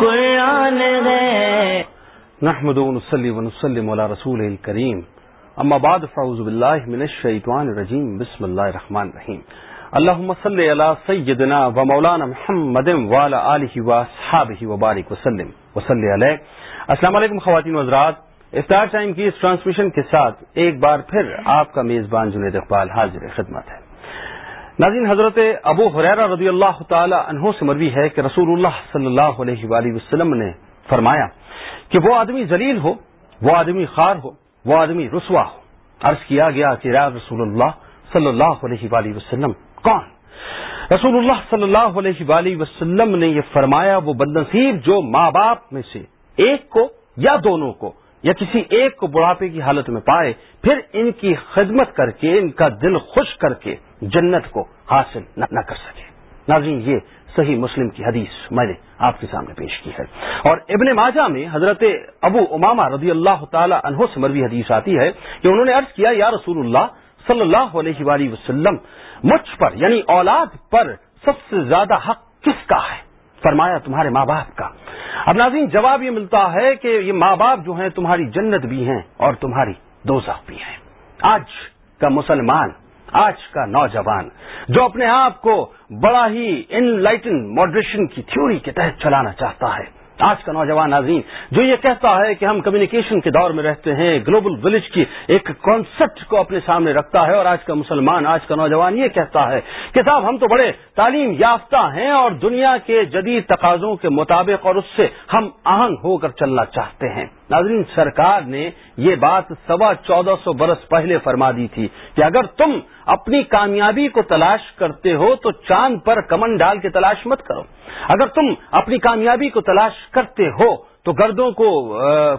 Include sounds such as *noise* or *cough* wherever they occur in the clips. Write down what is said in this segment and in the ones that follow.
قرآن ہے۔ نحمد ونصلي ونسلم على رسول الكريم اما بعد، فاعوذ بالله من الشيطان الرجيم بسم الله الرحمن الرحيم اللهم صل على سيدنا ومولانا محمد وعلى اله واصحابه وبارك وسلم۔ وصلي عليه السلام علیکم خواتین و حضرات۔ افطار ٹائم کی اس ٹرانسمیشن کے ساتھ ایک بار پھر آپ کا میزبان جنید اقبال حاضر خدمت ہے۔ ناظرین، حضرت ابو حریرہ رضی اللہ تعالی عنہ سے مروی ہے کہ رسول اللہ صلی اللہ علیہ وآلہ وسلم نے فرمایا کہ وہ آدمی ذلیل ہو، وہ آدمی خار ہو، وہ آدمی رسوا ہو۔ عرض کیا گیا کہ یا رسول اللہ صلی اللہ علیہ وآلہ وسلم کون؟ رسول اللہ صلی اللہ علیہ وآلہ وسلم نے یہ فرمایا، وہ بدنصیب جو ماں باپ میں سے ایک کو یا دونوں کو یا کسی ایک کو بڑھاپے کی حالت میں پائے، پھر ان کی خدمت کر کے، ان کا دل خوش کر کے جنت کو حاصل نہ کر سکے۔ ناظرین، یہ صحیح مسلم کی حدیث میں نے آپ کے سامنے پیش کی ہے۔ اور ابن ماجہ میں حضرت ابو اماما رضی اللہ تعالی عنہ سے مروی حدیث آتی ہے کہ انہوں نے عرض کیا، یا رسول اللہ صلی اللہ علیہ وآلہ وسلم، مجھ پر یعنی اولاد پر سب سے زیادہ حق کس کا ہے؟ فرمایا تمہارے ماں باپ کا۔ اب ناظرین، جواب یہ ملتا ہے کہ یہ ماں باپ جو ہیں، تمہاری جنت بھی ہیں اور تمہاری دوزخ بھی ہیں۔ آج کا مسلمان، آج کا نوجوان، جو اپنے آپ کو بڑا ہی ان لائٹن ماڈریشن کی تھیوری کے تحت چلانا چاہتا ہے آج کا نوجوان ناظرین، جو یہ کہتا ہے کہ ہم کمیونیکیشن کے دور میں رہتے ہیں گلوبل ولیج کی ایک کانسیپٹ کو اپنے سامنے رکھتا ہے اور آج کا مسلمان، آج کا نوجوان یہ کہتا ہے کہ صاحب ہم تو بڑے تعلیم یافتہ ہیں اور دنیا کے جدید تقاضوں کے مطابق اور اس سے ہم آہنگ ہو کر چلنا چاہتے ہیں۔ ناظرین، سرکار نے یہ بات سوا چودہ سو برس پہلے فرما دی تھی کہ اگر تم اپنی کامیابی کو تلاش کرتے ہو تو چاند پر کمن ڈال کے تلاش مت کرو۔ اگر تم اپنی کامیابی کو تلاش کرتے ہو تو گردوں کو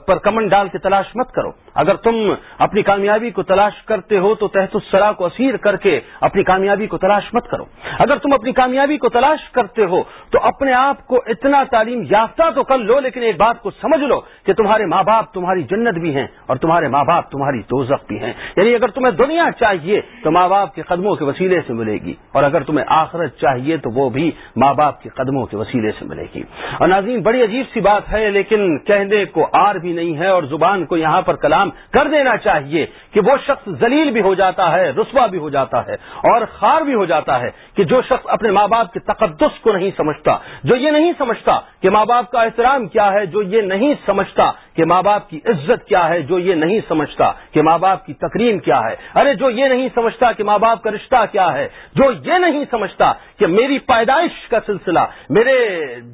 پر کمن ڈال کے تلاش مت کرو۔ اگر تم اپنی کامیابی کو تلاش کرتے ہو تو تحت السرا کو اسیر کر کے اپنی کامیابی کو تلاش مت کرو۔ اگر تم اپنی کامیابی کو تلاش کرتے ہو تو اپنے آپ کو اتنا تعلیم یافتہ تو کر لو، لیکن ایک بات کو سمجھ لو کہ تمہارے ماں باپ تمہاری جنت بھی ہیں اور تمہارے ماں باپ تمہاری دوزخ بھی ہیں۔ یعنی اگر تمہیں دنیا چاہیے تو ماں باپ کے قدموں کے وسیلے سے ملے گی، اور اگر تمہیں آخرت چاہیے تو وہ بھی ماں باپ کے قدموں کے وسیلے سے ملے گی۔ اور ناظرین، بڑی عجیب سی بات ہے، لیکن کہنے کو آر بھی نہیں ہے اور زبان کو یہاں پر کلام کر دینا چاہیے کہ وہ شخص ذلیل بھی ہو جاتا ہے، رسوا بھی ہو جاتا ہے اور خار بھی ہو جاتا ہے کہ جو شخص اپنے ماں باپ کے تقدس کو نہیں سمجھتا، جو یہ نہیں سمجھتا کہ ماں باپ کا احترام کیا ہے، جو یہ نہیں سمجھتا کہ ماں باپ کی عزت کیا ہے، جو یہ نہیں سمجھتا کہ ماں باپ کی تقریم کیا ہے۔ ارے، جو یہ نہیں سمجھتا کہ ماں باپ کا رشتہ کیا ہے، جو یہ نہیں سمجھتا کہ میری پیدائش کا سلسلہ، میرے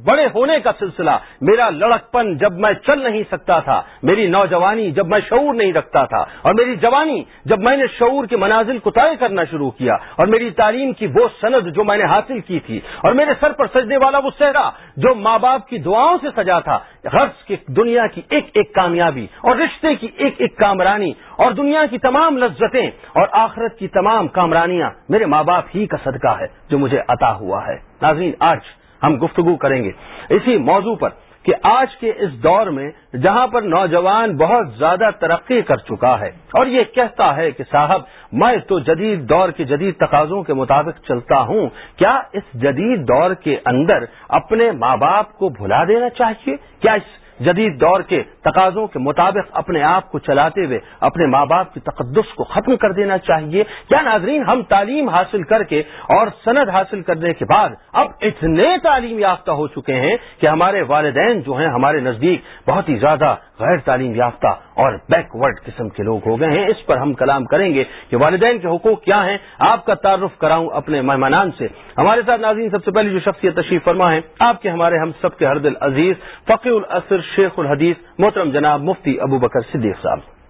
بڑے ہونے کا سلسلہ، میرا لڑکپن جب میں چل نہیں سکتا تھا، میری نوجوانی جب میں شعور نہیں رکھتا تھا، اور میری جوانی جب میں نے شعور کے منازل کو طے کرنا شروع کیا، اور میری تعلیم کی وہ سند جو میں نے حاصل کی تھی، اور میرے سر پر سجنے والا وہ صحرا جو ماں باپ کی دعاؤں سے سجا تھا، غرض کی دنیا کی ایک ایک کامیابی، اور رشتے کی ایک ایک کامرانی، اور دنیا کی تمام لذتیں، اور آخرت کی تمام کامرانیاں، میرے ماں باپ ہی کا صدقہ ہے جو مجھے عطا ہوا ہے۔ ناظرین، آج ہم گفتگو کریں گے۔ اسی موضوع پر کہ آج کے اس دور میں جہاں پر نوجوان بہت زیادہ ترقی کر چکا ہے اور یہ کہتا ہے کہ صاحب، میں تو جدید دور کے جدید تقاضوں کے مطابق چلتا ہوں۔ کیا اس جدید دور کے اندر اپنے ماں باپ کو بھلا دینا چاہیے؟ کیا اس جدید دور کے تقاضوں کے مطابق اپنے آپ کو چلاتے ہوئے اپنے ماں باپ کی تقدس کو ختم کر دینا چاہیے۔ کیا ناظرین، ہم تعلیم حاصل کر کے اور سند حاصل کرنے کے بعد اب اتنے تعلیم یافتہ ہو چکے ہیں کہ ہمارے والدین جو ہیں ہمارے نزدیک بہت ہی زیادہ غیر تعلیم یافتہ اور بیکورڈ قسم کے لوگ ہو گئے ہیں۔ اس پر ہم کلام کریں گے کہ والدین کے حقوق کیا ہیں۔ آپ کا تعارف کراؤں اپنے مہمانان سے۔ ہمارے ساتھ ناظرین، سب سے پہلے جو شخصیت تشریف فرما ہے، آپ کے ہمارے ہم سب کے ہر دل عزیز فقی الاسر شیخ الحدیث، محترم جناب مفتی ابو بکر صدیق صاحب۔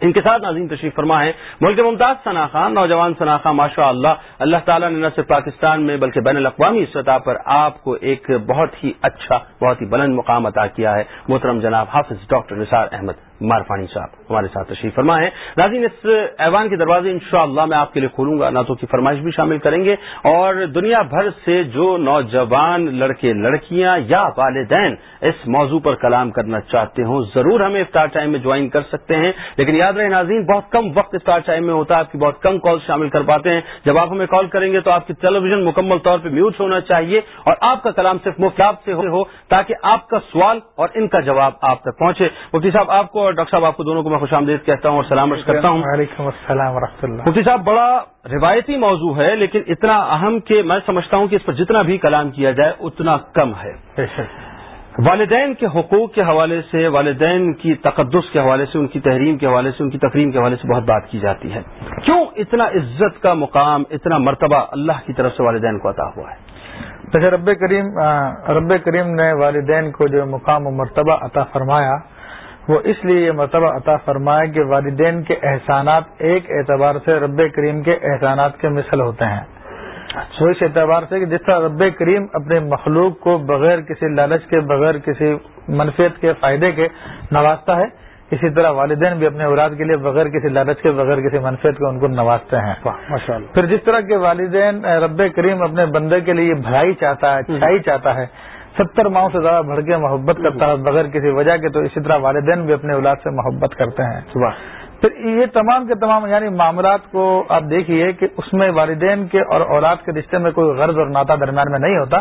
ان کے ساتھ ناظرین تشریف فرما ہے۔ ملک ممتاز ثنا خان، نوجوان ثنا خان ماشاء اللہ اللہ تعالیٰ نے نہ صرف پاکستان میں بلکہ بین الاقوامی سطح پر آپ کو ایک بہت ہی اچھا بہت ہی بلند مقام عطا کیا ہے۔ محترم جناب حافظ ڈاکٹر نثار احمد۔ مارفانی صاحب، ہمارے ساتھ تشریف فرما ہے ناظرین اس ایوان کے دروازے انشاءاللہ میں آپ کے لیے کھولوں گا، نعتوں کی فرمائش بھی شامل کریں گے۔ اور دنیا بھر سے جو نوجوان لڑکے، لڑکیاں یا والدین اس موضوع پر کلام کرنا چاہتے ہوں، ضرور ہمیں افطار ٹائم میں جوائن کر سکتے ہیں۔ لیکن یاد رہے ناظرین، بہت کم وقت افطار ٹائم میں ہوتا ہے، آپ کی بہت کم کال شامل کر پاتے ہیں۔ جب آپ ہمیں کال کریں گے تو آپ کی ٹیلی ویژن مکمل طور پہ میوٹ ہونا چاہیے اور آپ کا کلام صرف مفت سے ہو، تاکہ آپ کا سوال اور ان کا جواب آپ تک پہنچے۔ مفتی صاحب، آپ کو اور ڈاکٹر صاحب آپ کو دونوں کو میں خوش آمدید کہتا ہوں اور سلام کرتا ہوں۔ وعلیکم السلام ورحمۃ اللہ۔ مفتی صاحب بڑا روایتی موضوع ہے لیکن اتنا اہم کہ میں سمجھتا ہوں کہ اس پر جتنا بھی کلام کیا جائے اتنا کم ہے۔ والدین کے حقوق کے حوالے سے والدین کی تقدس کے حوالے سے ان کی تحریم کے حوالے سے ان کی تقریم کے حوالے سے بہت بات کی جاتی ہے۔ کیوں اتنا عزت کا مقام اتنا مرتبہ اللہ کی طرف سے والدین کو عطا ہوا ہے؟ جیسے رب کریم رب کریم نے والدین کو جو مقام و مرتبہ عطا فرمایا وہ اس لیے یہ مرتبہ عطا فرمایا کہ والدین کے احسانات ایک اعتبار سے رب کریم کے احسانات کے مثل ہوتے ہیں۔ وہ اس اعتبار سے کہ جس طرح رب کریم اپنے مخلوق کو بغیر کسی لالچ کے بغیر کسی منفیت کے فائدے کے نوازتا ہے اسی طرح والدین بھی اپنے اولاد کے لیے بغیر کسی لالچ کے بغیر کسی منفیت کے ان کو نوازتے ہیں۔ پھر جس طرح کے والدین رب کریم اپنے بندے کے لیے بھلائی چاہتا ہے اچھائی چاہتا ہے ستر ماہوں سے زیادہ بڑھ کے محبت کرتا ہے بغیر کسی وجہ کے تو اسی طرح والدین بھی اپنے اولاد سے محبت کرتے ہیں۔ پھر یہ تمام کے تمام یعنی معاملات کو آپ دیکھیے کہ اس میں والدین کے اور اولاد کے رشتے میں کوئی غرض اور ناتا درمیان میں نہیں ہوتا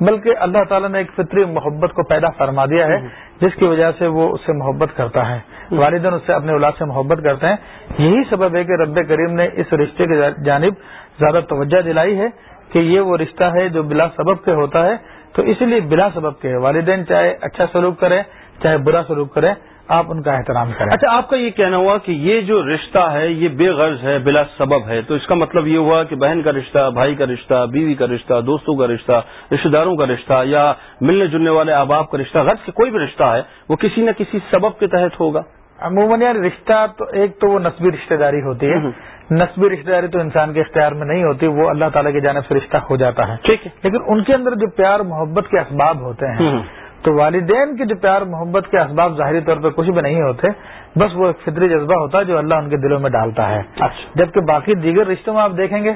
بلکہ اللہ تعالیٰ نے ایک فطری محبت کو پیدا فرما دیا ہے جس کی وجہ سے وہ اس سے محبت کرتا ہے۔ والدین اس سے اپنے اولاد سے محبت کرتے ہیں۔ یہی سبب ہے کہ رب کریم نے اس رشتے کی جانب زیادہ توجہ دلائی ہے کہ یہ وہ رشتہ ہے جو بلا سبب کے ہوتا ہے۔ تو اس لیے بلا سبب کے والدین چاہے اچھا سلوک کرے چاہے برا سلوک کرے آپ ان کا احترام کریں۔ اچھا آپ کا یہ کہنا ہوا کہ یہ جو رشتہ ہے یہ بے غرض ہے بلا سبب ہے۔ تو اس کا مطلب یہ ہوا کہ بہن کا رشتہ بھائی کا رشتہ بیوی کا رشتہ دوستوں کا رشتہ رشتہ داروں کا رشتہ یا ملنے جلنے والے احباب کا رشتہ غرض سے کوئی بھی رشتہ ہے وہ کسی نہ کسی سبب کے تحت ہوگا۔ عموماً یار رشتہ تو ایک تو وہ نسبی رشتہ داری ہوتی ہے۔ نسبی رشتہ داری تو انسان کے اختیار میں نہیں ہوتی وہ اللہ تعالیٰ کی جانب سے رشتہ ہو جاتا ہے۔ ٹھیک ہے۔ لیکن ان کے اندر جو پیار محبت کے اسباب ہوتے ہیں تو والدین کے جو پیار محبت کے اسباب ظاہری طور پہ کچھ بھی نہیں ہوتے بس وہ ایک فطری جذبہ ہوتا ہے جو اللہ ان کے دلوں میں ڈالتا ہے۔ اچھا۔ جبکہ باقی دیگر رشتوں میں آپ دیکھیں گے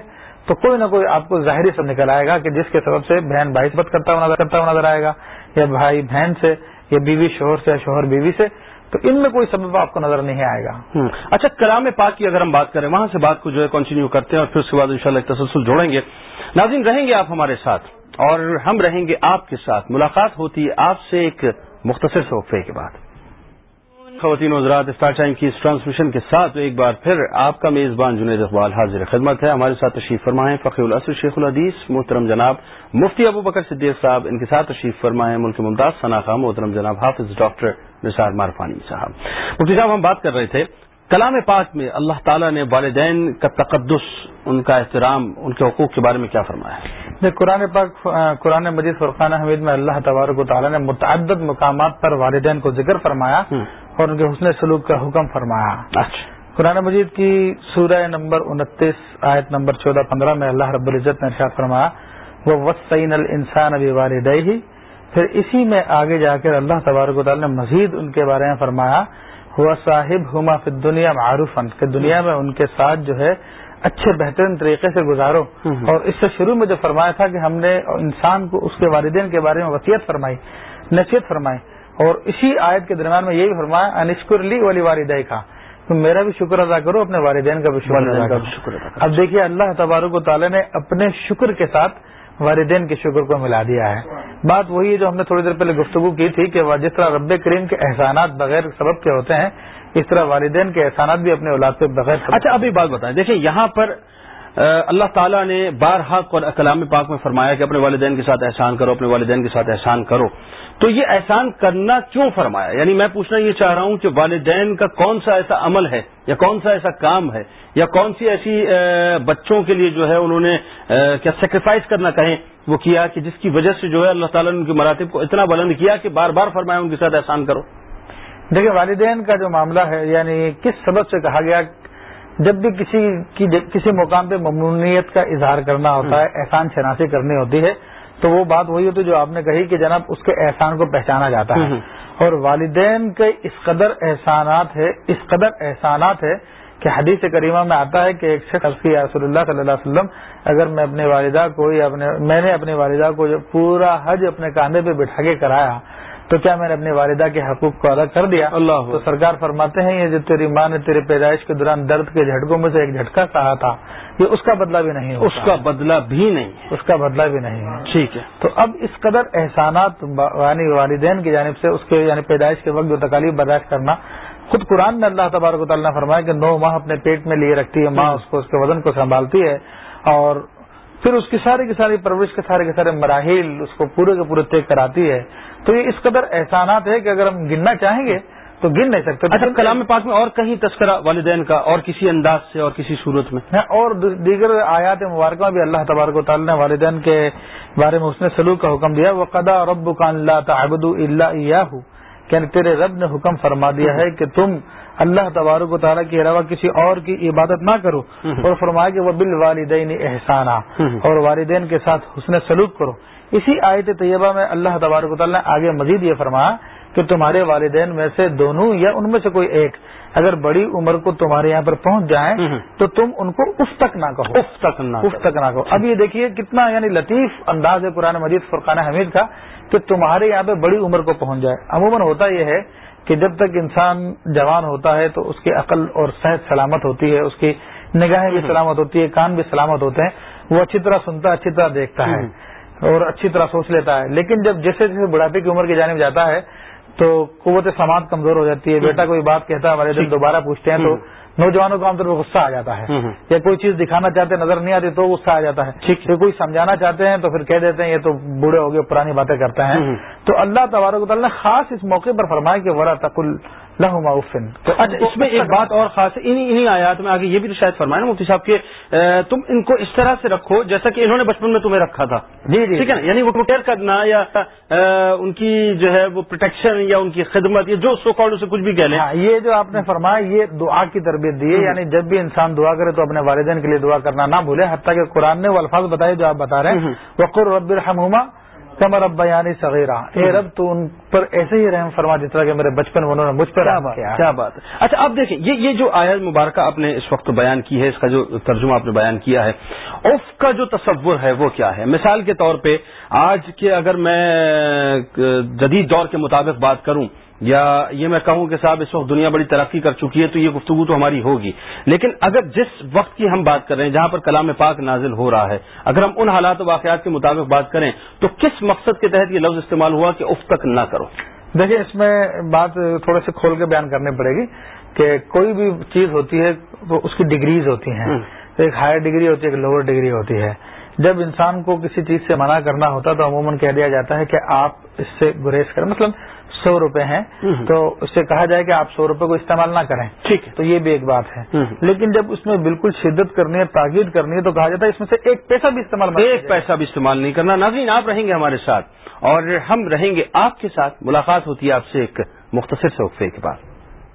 تو کوئی نہ کوئی آپ کو ظاہری سب نکل آئے گا کہ جس کے سبب سے بہن بھائی سے بت کرتا ہوا نظر آئے گا یا بھائی بہن سے یا بیوی شوہر سے یا شوہر بیوی سے۔ تو ان میں کوئی سبب آپ کو نظر نہیں آئے گا۔ اچھا کلام پاک کی اگر ہم بات کریں، وہاں سے بات کو جو ہے کنٹینیو کرتے ہیں اور پھر اس کے بعد ان ایک تسلسل جوڑیں گے۔ ناظرین، رہیں گے آپ ہمارے ساتھ؟ اور ہم رہیں گے آپ کے ساتھ۔ ملاقات ہوتی ہے آپ سے ایک مختصر سے کے بعد۔ خواتین حضرات اسٹار ٹائم کی اس ٹرانسمیشن کے ساتھ ایک بار پھر آپ کا میزبان جنید اقبال حاضر خدمت ہے۔ ہمارے ساتھ تشریف فرمائیں فقی الاسر شیخ الحدیث، محترم جناب مفتی ابو بکر صدیق صاحب، ان کے ساتھ تشریف فرمائیں ملک ممتاز ثناخہ محترم جناب حافظ ڈاکٹر نثار مارفانی صاحب۔ مفتی صاحب ہم بات کر رہے تھے۔ کلام پاک میں اللہ تعالیٰ نے والدین کا تقدس ان کا احترام ان کے حقوق کے بارے میں کیا فرمایا ہے؟ قرآن پاک قرآن مجید فرقان حمید میں اللہ تبارک و تعالیٰ نے متعدد مقامات پر والدین کو ذکر فرمایا اور ان کے حسن سلوک کا حکم فرمایا۔ اچھا۔ قرآن مجید کی سورہ نمبر انتیس آیت نمبر چودہ پندرہ میں اللہ رب العزت نے ارشاد فرمایا وہ وسعین الانسان ابھی والد ہی پھر اسی میں آگے جا کر اللہ تبارک و تعالیٰ نے مزید ان کے بارے میں فرمایا ہوا صاحب ہما فی دنیا معروف کہ دنیا میں ان کے ساتھ جو ہے اچھے بہترین طریقے سے گزارو۔ اور اس سے شروع میں جو فرمایا تھا کہ ہم نے انسان کو اس کے والدین کے بارے میں وصیت فرمائی نصیحت فرمائی۔ اور اسی آیت کے درمیان میں یہ بھی فرمایا انشکر لی والی والدہ کا تو میرا بھی شکر ادا کرو اپنے والدین کا بھی شکر ادا کرو۔ اب دیکھیے اللہ تبارک و تعالیٰ نے اپنے شکر کے ساتھ والدین کے شکر کو ملا دیا ہے۔ بات وہی ہے جو ہم نے تھوڑی دیر پہلے گفتگو کی تھی کہ جس طرح رب کریم کے احسانات بغیر سبب کے ہوتے ہیں، اس طرح والدین کے احسانات بھی اپنے اولاد پہ بغیر اچھا ابھی بات بتائیں۔ دیکھیں، یہاں پر اللہ تعالیٰ نے بار حق اور کلام پاک میں فرمایا کہ اپنے والدین کے ساتھ احسان کرو، اپنے والدین کے ساتھ احسان کرو۔ تو یہ احسان کرنا کیوں فرمایا؟ یعنی میں پوچھنا یہ چاہ رہا ہوں کہ والدین کا کون سا ایسا عمل ہے یا کون سا ایسا کام ہے یا کون سی ایسی بچوں کے لیے جو ہے انہوں نے کیا سیکریفائز کرنا کہیں؟ وہ کیا کہ جس کی وجہ سے جو ہے اللہ تعالیٰ نے ان کے مراتب کو اتنا بلند کیا کہ بار بار فرمایا ان کے ساتھ احسان کرو۔ دیکھیں والدین کا جو معاملہ ہے یعنی کس سبب سے کہا گیا جب بھی کسی کی کسی مقام پہ ممنونیت کا اظہار کرنا ہوتا ہے، احسان شناسی کرنی ہوتی ہے، تو وہ بات وہی ہوتی ہے جو آپ نے کہی کہ جناب اس کے احسان کو پہچانا جاتا ہے۔ اور والدین کے اس قدر احسانات ہے اس قدر احسانات ہے کہ حدیث کریمہ میں آتا ہے کہ ایک شخص کی رسول اللہ صلی اللہ علیہ وسلم، اگر میں اپنے والدہ کو یا اپنے، میں نے اپنی والدہ کو جو پورا حج اپنے کاندھے پہ بٹھا کے کرایا تو کیا میں نے اپنی والدہ کے حقوق کو ادا کر دیا؟ اللہ تو سرکار فرماتے ہیں یہ جو تیری ماں نے تیرے پیدائش کے دوران درد کے جھٹکوں میں سے ایک جھٹکا کہا تھا یہ اس کا بدلہ بھی نہیں اس کا بدلہ بھی نہیں اس کا بدلہ بھی نہیں ہے۔ ٹھیک ہے۔ تو اب اس قدر احسانات یعنی والدین کی جانب سے اس کے یعنی پیدائش کے وقت جو تکالیف برداشت کرنا خود قرآن میں اللہ تبارک و تعالیٰ نے فرمایا کہ نو ماہ اپنے پیٹ میں لیے رکھتی ہے ماں اس کو اس کے وزن کو سنبھالتی ہے۔ اور پھر اس کی ساری کی ساری پرورش کے سارے کے سارے مراحل اس کو پورے کے پورے طے کراتی ہے۔ تو یہ اس قدر احسانات ہے کہ اگر ہم گننا چاہیں گے تو گن نہیں سکتے۔ اچھا کلام پاک میں اور کہیں تذکرہ والدین کا اور کسی انداز سے اور کسی صورت میں؟ ہاں، اور دیگر آیات مبارکہ بھی اللہ تبارک و تعالیٰ نے والدین کے بارے میں اس نے سلوک کا حکم دیا وہ قدا رب کا اللہ تعبد اللہ یعنی تیرے رب نے حکم فرما دیا ہے کہ تم اللہ تبارک و تعالیٰ کے علاوہ کسی اور کی عبادت نہ کرو۔ اور فرمایا کہ وہ بال والدین احسانہ اور والدین کے ساتھ حسن سلوک کرو۔ اسی آیت طیبہ میں اللہ تبارک تعالیٰ نے آگے مزید یہ فرمایا کہ تمہارے والدین میں سے دونوں یا ان میں سے کوئی ایک اگر بڑی عمر کو تمہارے یہاں پر پہنچ جائیں تو تم ان کو اف تک نہ کہو۔ اف تک نہ اف تک نہ کہو۔ اب یہ دیکھیے کتنا یعنی لطیف انداز ہے قرآن مجید فرقان حمید کا کہ تمہارے یہاں پہ بڑی عمر کو پہنچ جائے۔ عموماً ہوتا یہ ہے کہ جب تک انسان جوان ہوتا ہے تو اس کی عقل اور صحت سلامت ہوتی ہے اس کی نگاہیں بھی سلامت ہوتی ہے کان بھی سلامت ہوتے ہیں وہ اچھی طرح سنتا اچھی طرح دیکھتا ہے۔ اور اچھی طرح سوچ لیتا ہے۔ لیکن جب جیسے جیسے بڑھاپے کی عمر کی جانب جاتا ہے تو قوت سماعت کمزور ہو جاتی ہے۔ بیٹا کوئی بات کہتا ہے دن دوبارہ پوچھتے ہیں تو نوجوانوں کو عام طور پر غصہ آ جاتا ہے۔ یا کوئی چیز دکھانا چاہتے نظر نہیں آتی تو غصہ آ جاتا ہے۔ کوئی سمجھانا چاہتے ہیں تو پھر کہہ دیتے ہیں یہ تو بوڑھے ہو گئے پرانی باتیں کرتے ہیں۔ تو اللہ تبارک تعالیٰ نے خاص اس موقع پر فرمایا کہ ورا تقل لہما افن تو اچھا اس میں ایک بات اور خاص ہے انہیں آیات میں آگے یہ بھی تو شاید فرمائے نا مفتی صاحب کہ تم ان کو اس طرح سے رکھو جیسا کہ انہوں نے بچپن میں تمہیں رکھا تھا۔ جی جی۔ ٹھیک ہے نا؟ یعنی وہ ٹوٹیر کرنا یا ان کی جو ہے وہ پروٹیکشن یا ان کی خدمت یا جو سو کال سے کچھ بھی کہہ لیں۔ ہاں، یہ جو آپ نے فرمایا یہ دعا کی تربیت دی ہے۔ یعنی جب بھی انسان دعا کرے تو اپنے والدین کے لیے دعا کرنا نہ بھولے حتیٰ کہ قرآن نے وہ الفاظ بتائے جو آپ بتا رہے ہیں۔ وقر رب الرحمہ کمر ابا یعنی صغیرہ۔ اے رب تو ان پر ایسے ہی رحم فرما جس طرح کہ میرے بچپن انہوں نے مجھ پر کیا بات ہے اچھا اب دیکھیں یہ یہ جو آیت مبارکہ آپ نے اس وقت بیان کی ہے اس کا جو ترجمہ آپ نے بیان کیا ہے اف کا جو تصور ہے وہ کیا ہے؟ مثال کے طور پہ آج کے اگر میں جدید دور کے مطابق بات کروں یا یہ میں کہوں کہ صاحب اس وقت دنیا بڑی ترقی کر چکی ہے تو یہ گفتگو تو ہماری ہوگی۔ لیکن اگر جس وقت کی ہم بات کر رہے ہیں جہاں پر کلام پاک نازل ہو رہا ہے اگر ہم ان حالات و واقعات کے مطابق بات کریں تو کس مقصد کے تحت یہ لفظ استعمال ہوا کہ اف تک نہ کرو؟ دیکھیں اس میں بات تھوڑے سے کھول کے بیان کرنی پڑے گی کہ کوئی بھی چیز ہوتی ہے تو اس کی ڈگریز ہوتی ہیں۔ ایک ہائر ڈگری ہوتی ہے ایک لوور ڈگری ہوتی ہے۔ جب انسان کو کسی چیز سے منع کرنا ہوتا تو عموماً کہہ دیا جاتا ہے کہ آپ اس سے گریز کریں۔ مثلاً سو روپے ہیں تو اس سے کہا جائے کہ آپ سو روپے کو استعمال نہ کریں۔ ٹھیک ہے۔ تو یہ بھی ایک بات ہے۔ لیکن جب اس میں بالکل شدت کرنی ہے تاکید کرنی ہے تو کہا جاتا ہے اس میں سے ایک پیسہ بھی استعمال ایک پیسہ بھی استعمال نہیں کرنا۔ ناظرین آپ رہیں گے ہمارے ساتھ اور ہم رہیں گے آپ کے ساتھ۔ ملاقات ہوتی ہے آپ سے ایک مختصر سے وقفے کے بعد۔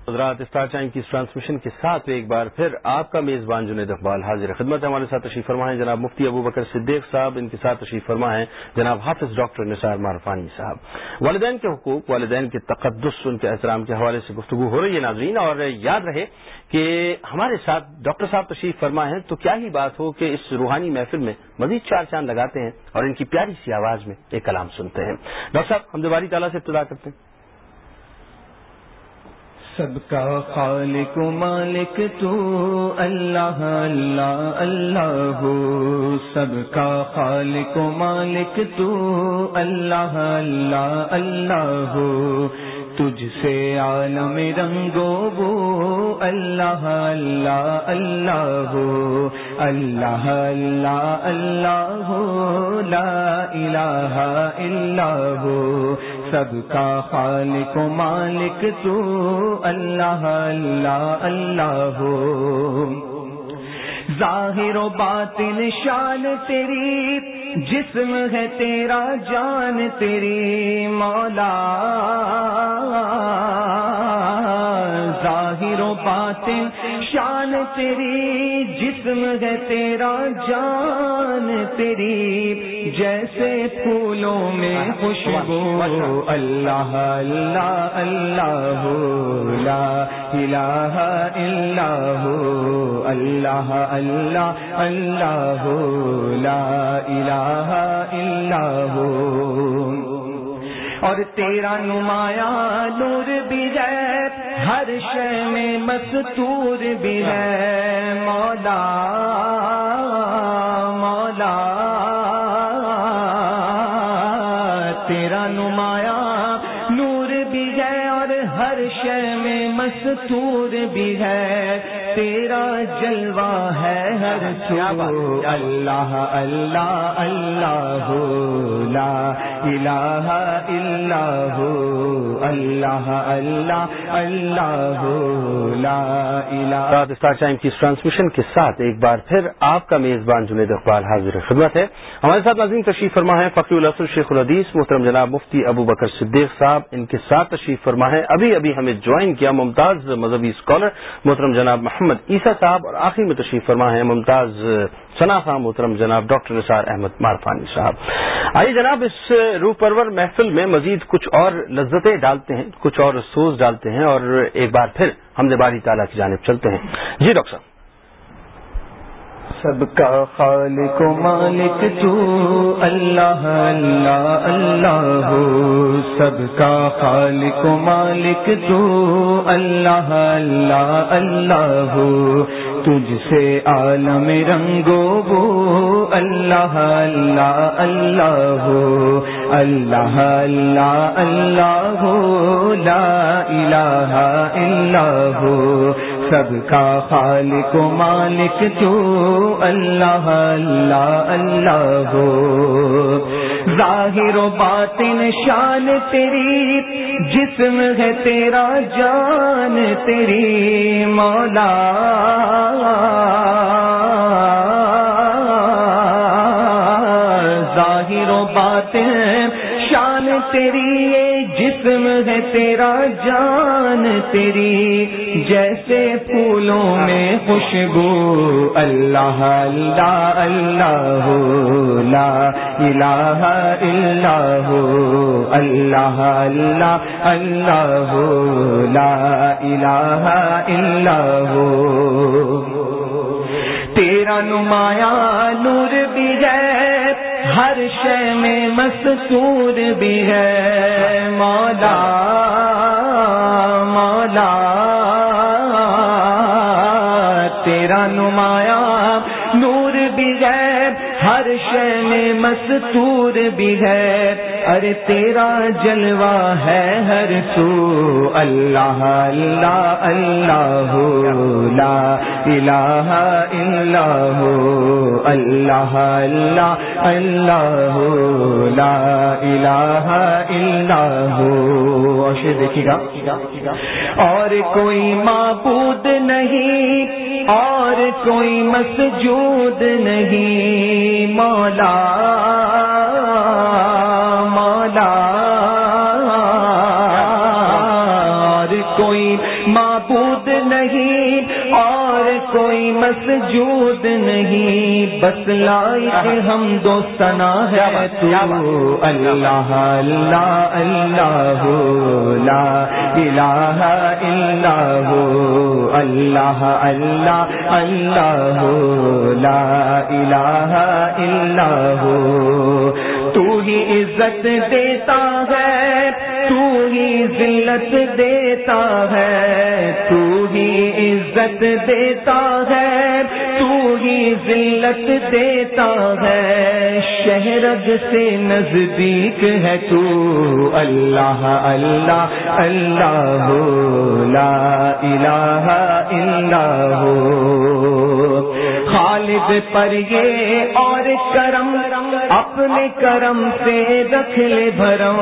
حضرات اسٹار ٹائم کی ٹرانسمیشن کے ساتھ ایک بار پھر آپ کا میزبان جنید اقبال حاضر خدمت ہمارے ساتھ تشریف فرما ہے جناب مفتی ابو بکر صدیق صاحب، ان کے ساتھ تشریف فرما ہے جناب حافظ ڈاکٹر نثار مارفانی صاحب۔ والدین کے حقوق، والدین کے تقدس، ان کے احترام کے حوالے سے گفتگو ہو رہی ہے ناظرین، اور یاد رہے کہ ہمارے ساتھ ڈاکٹر صاحب تشریف فرما ہے تو کیا ہی بات ہو کہ اس روحانی محفل میں مزید چار چاند لگاتے ہیں اور ان کی پیاری سی آواز میں ایک کلام سنتے ہیں۔ ڈاکٹر صاحب، ہم دوباری تعالیٰ سے ابتدا کرتے ہیں۔ سب کا خالق مالک تو اللہ اللہ اللہ ہو. سب کا خالق مالک تو اللہ اللہ اللہ ہو. تجھ سے عالم رنگو وہ اللہ اللہ اللہ ہو، اللہ اللہ اللہ ہو، لا الہ الا ہو۔ سب کا خالق و مالک تو اللہ اللہ اللہ ہو۔ ظاہر و باطن شان تیری جسم ہے تیرا جان تیری مولا ظاہر و باطن شان تیری جسم ہے تیرا جان تیری جیسے پھولوں میں خوشبو اللہ اللہ اللہ لا الہ الا ہو اللہ اللہ اللہ لا الہ الا ہو اور تیرا نمایاں نور بھی ہے، ہر شے میں مستور بھی ہے۔ مولا مولا، تیرا نمایاں نور بھی ہے اور ہر شے میں مستور بھی ہے۔ تیرا جلوہ ہے ہر سو اللہ اللہ اللہ لا الہ الا ہو۔ اللہ اللہ اللہ لا الہ۔ اسٹار ٹائم کی ٹرانسمیشن کے ساتھ ایک بار پھر آپ کا میزبان جنید اقبال حاضر خدمت ہے۔ ہمارے ساتھ ناظرین تشریف فرما ہے فقی الاسر شیخ الحدیث محترم جناب مفتی ابو بکر صدیق صاحب ان کے ساتھ تشریف فرما ہے۔ ابھی ابھی ہمیں جوائن کیا ممتاز مذہبی اسکالر محترم جناب محمد عیسیٰ صاحب اور آخری میں تشریف فرما ہے ممتاز ثنا خان محترم جناب ڈاکٹر نثار احمد مارفانی صاحب۔ آئیے جناب اس روح پرور محفل میں مزید کچھ اور لذتیں ڈالتے ہیں، کچھ اور سوز ڈالتے ہیں اور ایک بار پھر ہم نے باری تعالیٰ کی جانب چلتے ہیں۔ جی ڈاکٹر صاحب۔ سب کا خالق و مالک تو اللہ اللہ اللہ ہو۔ سب کا خالق و مالک تو اللہ اللہ اللہ ہو۔ تجھ سے عالم رنگو وہ اللہ اللہ اللہ ہو۔ اللہ اللہ اللہ ہو۔ لا الہ الا ہو۔ سب کا خالق و مالک تو اللہ اللہ اللہ ہو۔ ظاہر و باطن شان تیری، جسم ہے تیرا، جان تیری، مولا۔ ظاہر و باطن شان تیری جسم ہے تیرا جان تیری، جیسے پھولوں میں خوشبو۔ اللہ اللہ اللہ، لا الہ الا ہو۔ اللہ اللہ اللہ، لا الہ الا ہو۔ تیرا نمایاں نور بھی ہے۔ ہر شے میں مستور بھی ہے۔ مولا مولا، تیرا نمایاں نور بھی ہے۔ ہر شے میں مستور بھی ہے۔ ارے تیرا جلوہ ہے ہر سو۔ اللہ اللہ اللہ، لا الہ الا ہو۔ اللہ اللہ اللہ لا الہ الا ہو اور شیر دیکھیے گا۔ اور کوئی معبود نہیں، اور کوئی مسجود نہیں، مولا مولا۔ اور کوئی معبود نہیں، اور کوئی مسجود نہیں۔ بس لائق ہم دو سنا ہے تو اللہ اللہ اللہ لا الہ الا ہو اللہ اللہ اللہ لا الہ الا ہو۔ تو ہی عزت دیتا ہے تو ہی ذلت دیتا ہے تو ہی عزت دیتا ہے۔ ہی ذلت دیتا ہے۔ شہرگ سے نزدیک ہے تو اللہ اللہ اللہ، لا الہ الا ہو۔ خالد پر یہ اور کرم، اپنے کرم سے رکھ لے بھرم۔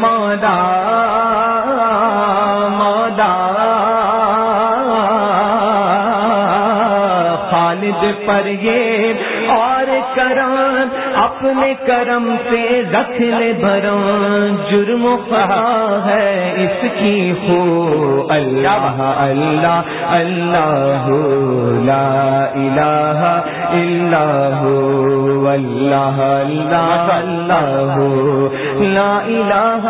مولا مولا پر یہ اور کرم، اپنے کرم سے رکھ لے بھرم، جرم خطا ہے اس کی خو اللہ اللہ اللہ، لا الہ الا ہو، اللہ اللہ اللہ، لا الہ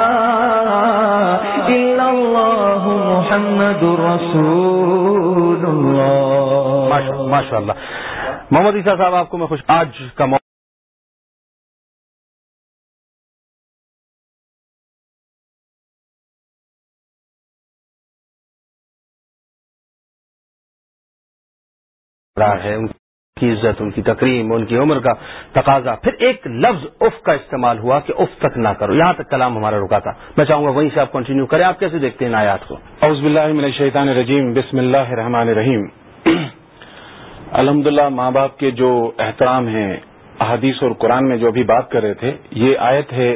الا اللہ، محمد رسول اللہ۔ ماشاء اللہ محمد عیسیٰ صاحب، آپ کو میں خوش آج کا موقع ہے، ان کی عزت، ان کی تقریم ان کی عمر کا تقاضا۔ پھر ایک لفظ اف کا استعمال ہوا کہ اف تک نہ کرو۔ یہاں تک کلام ہمارا رکا تھا۔ میں چاہوں گا وہیں سے آپ کنٹینیو کریں۔ آپ کیسے دیکھتے ہیں آیات کو؟ اعوذ باللہ من الشیطان الرجیم۔ بسم اللہ الرحمن الرحیم۔ الحمد ماں باپ کے جو احترام ہیں احادیث اور قرآن میں جو بھی بات کر رہے تھے یہ آیت ہے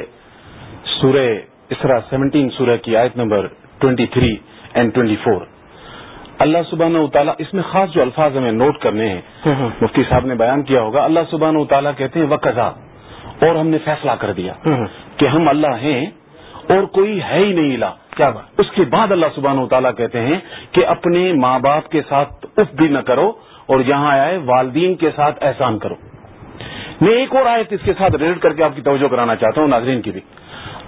سورہ اسرا سیونٹین سورہ کی آیت number twenty three and twenty four. Allah سبحانہ و تعالیٰ اس میں خاص جو الفاظ ہمیں نوٹ کرنے ہیں مفتی صاحب نے بیان کیا ہوگا اللہ سبحانہ و تعالیٰ کہتے ہیں وقزا اور ہم نے فیصلہ کر دیا کہ ہم اللہ ہیں اور کوئی ہے ہی نہیں لا کیا بات۔ اس کے بعد اللہ سبحانہ و تعالیٰ کہتے ہیں کہ اپنے ماں باپ کے ساتھ اف بھی نہ کرو اور یہاں آئے والدین کے ساتھ احسان کرو۔ میں ایک اور آیت اس کے ساتھ ریلیٹ کر کے آپ کی توجہ کرانا چاہتا ہوں، ناظرین کی بھی۔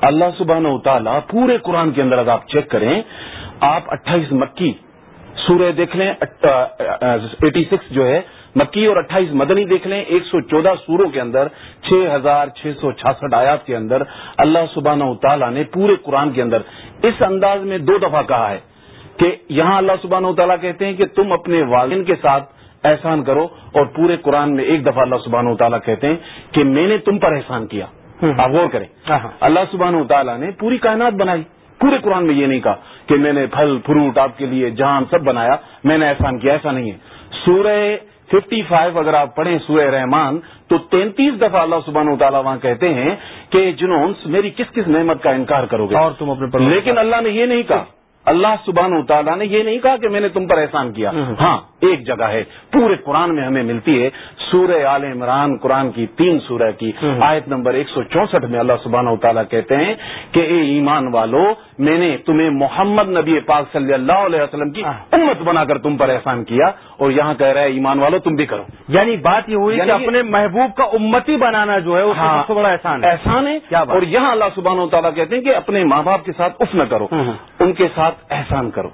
اللہ سبحانہ و تعالیٰ پورے قرآن کے اندر اگر آپ چیک کریں، آپ اٹھائیس مکی سورہ دیکھ لیں ایٹی سکس جو ہے، مکی اور اٹھائیس مدنی دیکھ لیں، ایک سو چودہ سوروں کے اندر، چھ ہزار چھ سو چھاسٹھ آیات کے اندر اللہ سبحانہ تعالیٰ نے پورے قرآن کے اندر اس انداز میں دو دفعہ کہا ہے کہ یہاں اللہ سبحانہ تعالیٰ کہتے ہیں کہ تم اپنے والدین کے ساتھ احسان کرو اور پورے قرآن میں ایک دفعہ اللہ سبحانہ تعالیٰ کہتے ہیں کہ میں نے تم پر احسان کیا۔ آپ غور کریں۔ ہاں، ہاں۔ اللہ سبحانہ تعالیٰ نے پوری کائنات بنائی۔ پورے قرآن میں یہ نہیں کہا کہ میں نے پھل فروٹ آپ کے لیے جان سب بنایا میں نے احسان کیا ایسا نہیں ہے۔ سورہ ففٹی فائیو اگر آپ پڑھیں سورہ رحمان تو تینتیس دفعہ اللہ سبحانہ و تعالیٰ وہاں کہتے ہیں کہ جنونس میری کس کس نعمت کا انکار کرو گے؟ اور تم اپنے لیکن اللہ نے یہ نہیں کہا۔ اللہ سبحانہ و تعالیٰ نے یہ نہیں کہا کہ میں نے تم پر احسان کیا۔ ہاں ایک جگہ ہے۔ پورے قرآن میں ہمیں ملتی ہے سورہ عال عمران قرآن کی تین سورہ کی۔ آیت نمبر ایک سو چونسٹھ میں اللہ سبحانہ و تعالیٰ کہتے ہیں کہ اے ایمان والو میں نے تمہیں محمد نبی پاک صلی اللہ علیہ وسلم کی امت بنا کر تم پر احسان کیا اور یہاں کہہ رہا ہے ایمان والو تم بھی کرو۔ یعنی بات یہ ہوئی کہ یعنی اپنے محبوب کا امتی بنانا جو ہے ہاں۔ بڑا احسان ہے۔ احسان ہے۔ اور یہاں اللہ سبحانہ و تعالیٰ کہتے ہیں کہ اپنے ماں باپ کے ساتھ اف نہ کرو۔ ان کے ساتھ احسان کرو۔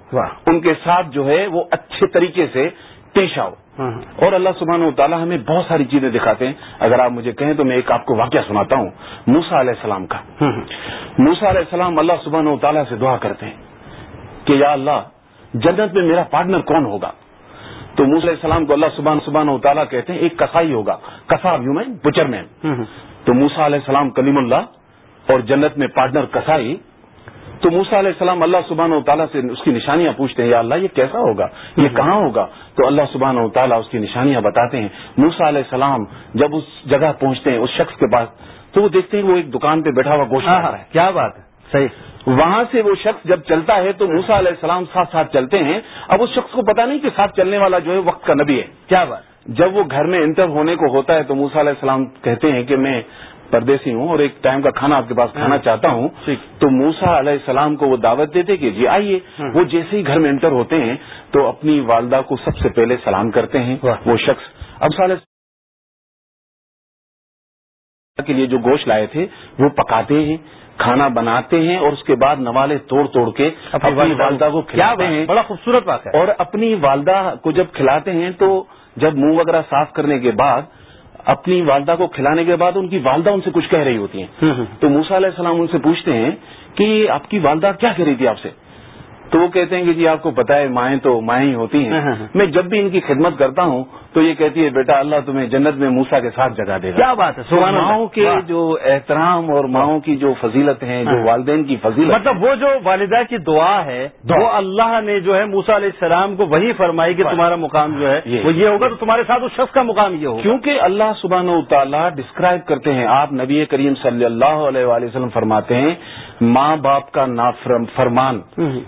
ان کے ساتھ جو ہے وہ اچھے طریقے سے پیش آؤ۔ ہاں، ہاں۔ اور اللہ سبحانہ و تعالیٰ ہمیں بہت ساری چیزیں دکھاتے ہیں۔ اگر آپ مجھے کہیں تو میں ایک آپ کو واقعہ سناتا ہوں۔ موسا علیہ السلام کا۔ ہاں، موسا علیہ السلام اللہ سبحانہ و تعالیٰ سے دعا کرتے ہیں کہ یا اللہ جنت میں میرا پارٹنر کون ہوگا؟ تو موسا علیہ السلام کو اللہ سبحانہ سبحانہ و تعالیٰ کہتے ہیں ایک کسائی ہوگا۔ کسا یوں میں بچر مین تو موسا علیہ السلام کلیم اللہ اور جنت میں پارٹنر کسائی تو موسا علیہ السلام اللہ سبحانہ و تعالیٰ سے اس کی نشانیاں پوچھتے ہیں یا اللہ یہ کیسا ہوگا؟ یہ کہاں ہوگا؟ تو اللہ سبحانہ و تعالیٰ اس کی نشانیاں بتاتے ہیں۔ موسا علیہ السلام جب اس جگہ پہنچتے ہیں اس شخص کے پاس تو وہ دیکھتے ہیں وہ ایک دکان پہ بیٹھا ہوا گوشت رہا ہے۔ کیا بات ہے؟ صحیح۔ وہاں سے وہ شخص جب چلتا ہے تو موسا علیہ السلام ساتھ ساتھ چلتے ہیں۔ اب اس شخص کو پتا نہیں کہ ساتھ چلنے والا جو ہے وقت کا نبی ہے۔ کیا بات جب وہ گھر میں انٹر ہونے کو ہوتا ہے تو موسا علیہ السلام کہتے ہیں کہ میں پردیسی ہوں اور ایک ٹائم کا کھانا آپ کے پاس کھانا ہاں۔ چاہتا ہوں تو موسا علیہ السلام کو وہ دعوت دیتے کہ جی آئیے ہاں۔ وہ جیسے ہی گھر میں انٹر ہوتے ہیں تو اپنی والدہ کو سب سے پہلے سلام کرتے ہیں وہ شخص. اب سال کے لیے جو گوشت لائے تھے وہ پکاتے ہیں کھانا بناتے ہیں اور اس کے بعد نوالے توڑ توڑ کے اپنی والدہ کو کھلاتے ہیں. بڑا خوبصورت بات ہے. اور اپنی والدہ کو جب کھلاتے ہیں تو جب منہ وغیرہ صاف کرنے کے بعد اپنی والدہ کو کھلانے کے بعد ان کی والدہ ان سے کچھ کہہ رہی ہوتی ہیں۔ تو موسا علیہ السلام ان سے پوچھتے ہیں کہ آپ کی والدہ کیا کہہ رہی تھی آپ سے؟ تو وہ کہتے ہیں کہ جی آپ کو پتا ہے مائیں تو مائیں ہی ہوتی ہیں۔ ہاں، ہاں، ہاں۔ میں جب بھی ان کی خدمت کرتا ہوں تو یہ کہتی ہے بیٹا اللہ تمہیں جنت میں موسا کے ساتھ جگہ دے گا۔ کیا بات ہے؟ ماؤں کے جو احترام اور ماؤں کی جو فضیلت ہیں جو والدین کی فضیلت مطلب وہ جو والدہ کی دعا ہے وہ اللہ نے جو ہے موسا علیہ السلام کو وہی فرمائی کہ تمہارا مقام جو ہے وہ یہ ہوگا تو تمہارے ساتھ اس شخص کا مقام یہ ہوگا۔ کیونکہ اللہ سبحانہ و تعالیٰ ڈسکرائب کرتے ہیں آپ نبی کریم صلی اللہ علیہ وسلم فرماتے ہیں ماں باپ کا نافرم فرمان.